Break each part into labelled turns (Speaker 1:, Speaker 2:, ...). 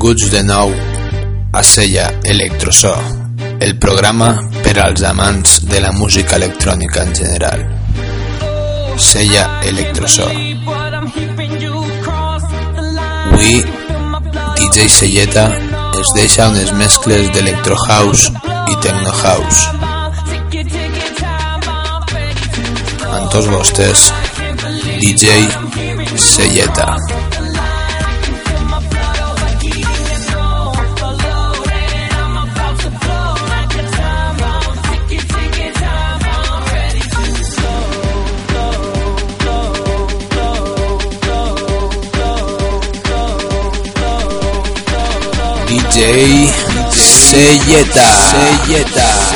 Speaker 1: Benvinguts de nou a Sella Electrosó, el programa per als amants de la música electrònica en general. Sella Electroso. Avui, DJ Selleta es deixa unes mescles d'Electro House i Techno House. Amb tots vostès, DJ Selleta. Selleta. DJ Selleta. Selleta.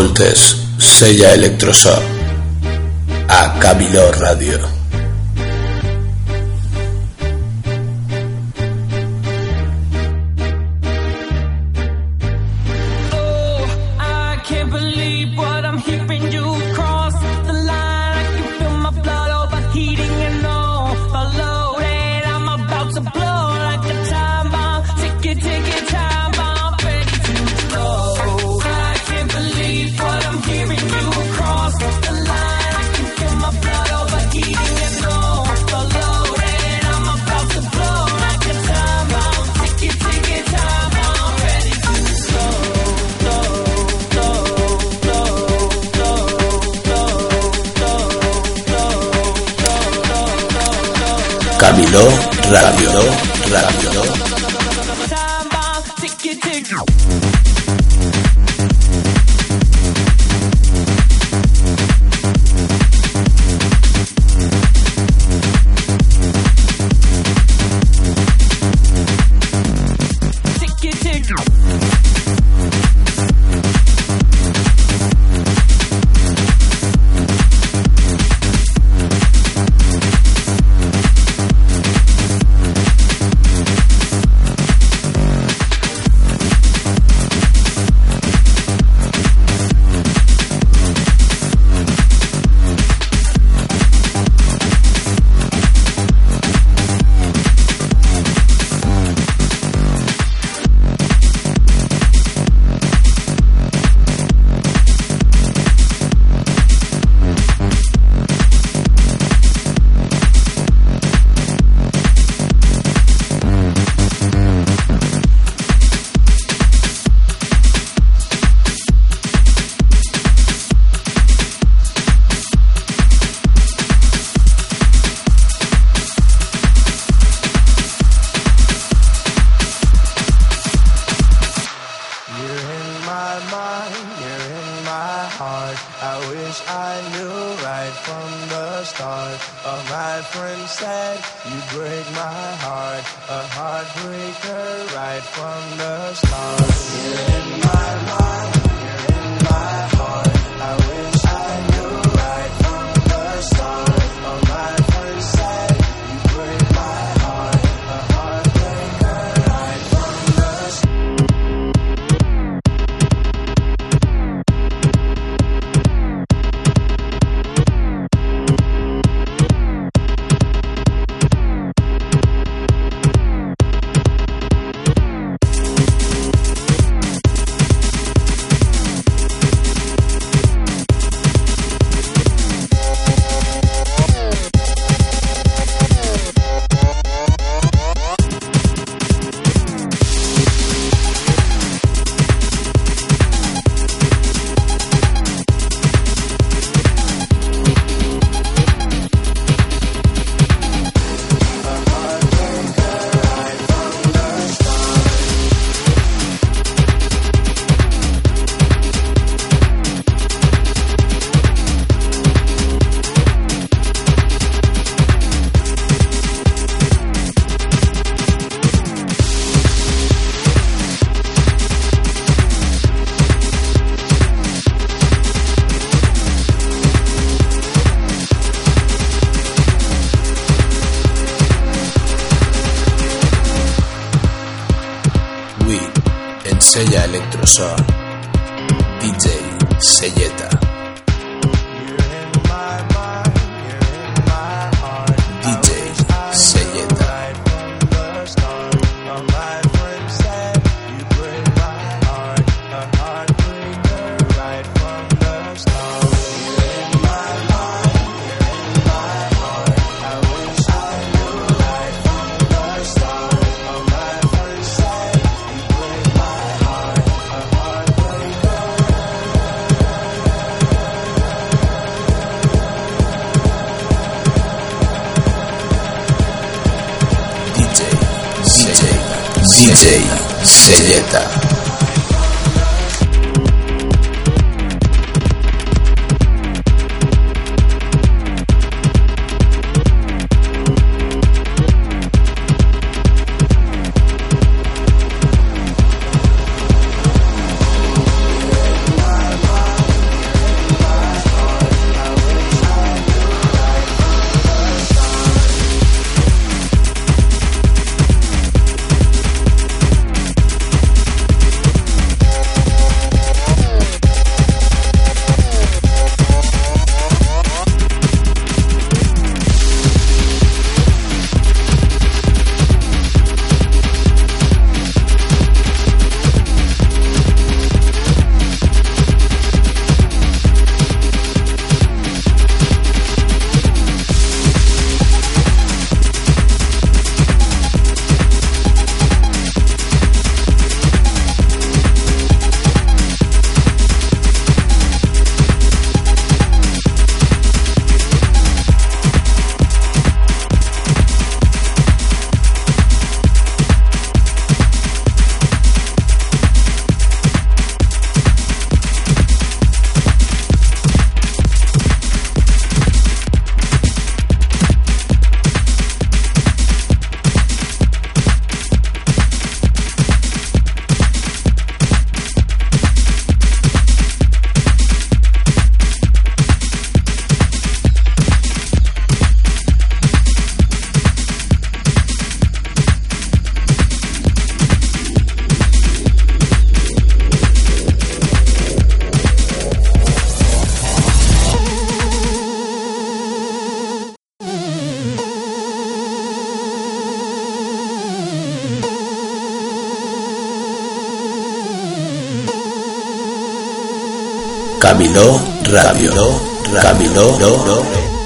Speaker 1: Escoltes, sella Electroshock, a Cabiló Radio.
Speaker 2: Rápido, rápido, rápido. Selleta. Camilo Radio. Camilo Radio.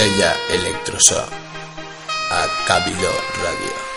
Speaker 2: Sella Electroshock a Cabildo Radio.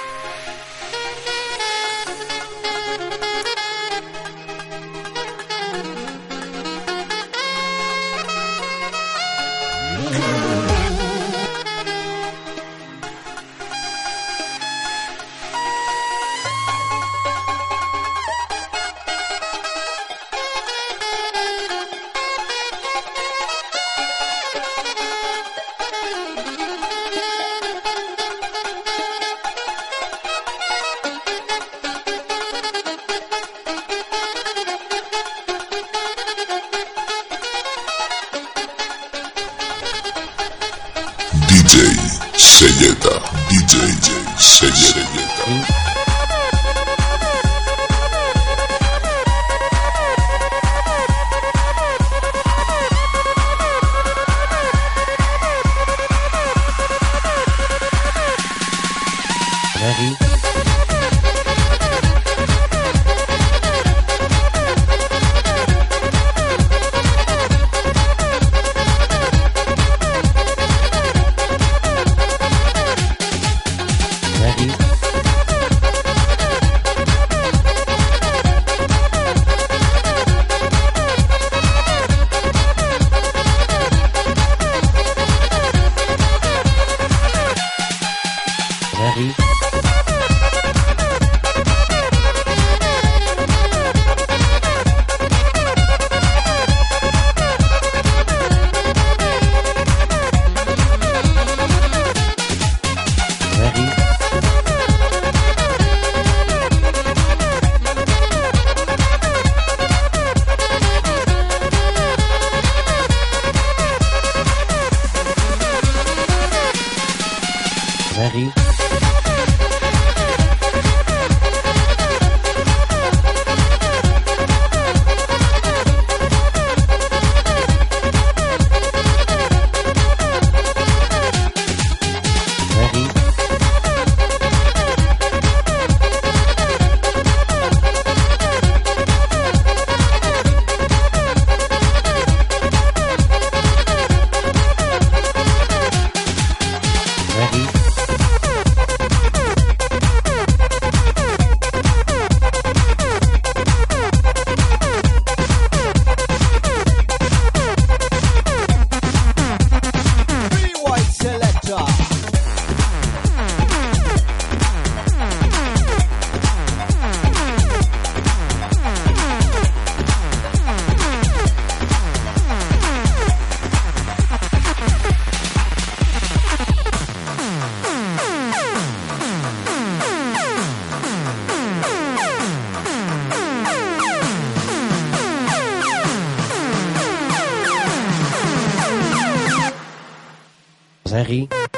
Speaker 2: Harry.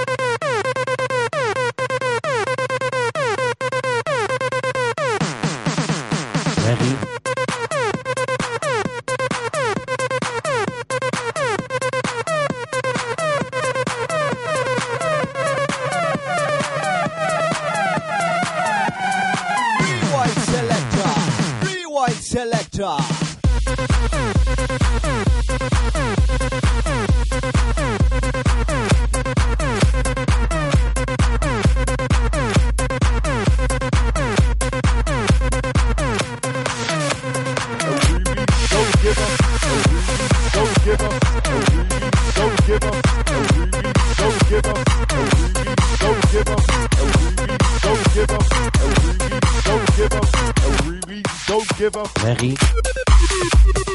Speaker 2: Don't give up.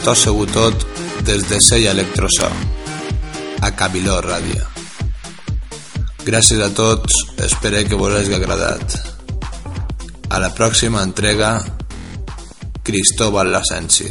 Speaker 1: Esto ha sigut tot des de Sella Electroso, a Cabiló Ràdio. Gràcies a tots, espero que vos hagi agradat. A la pròxima entrega, Cristóbal Lasensi.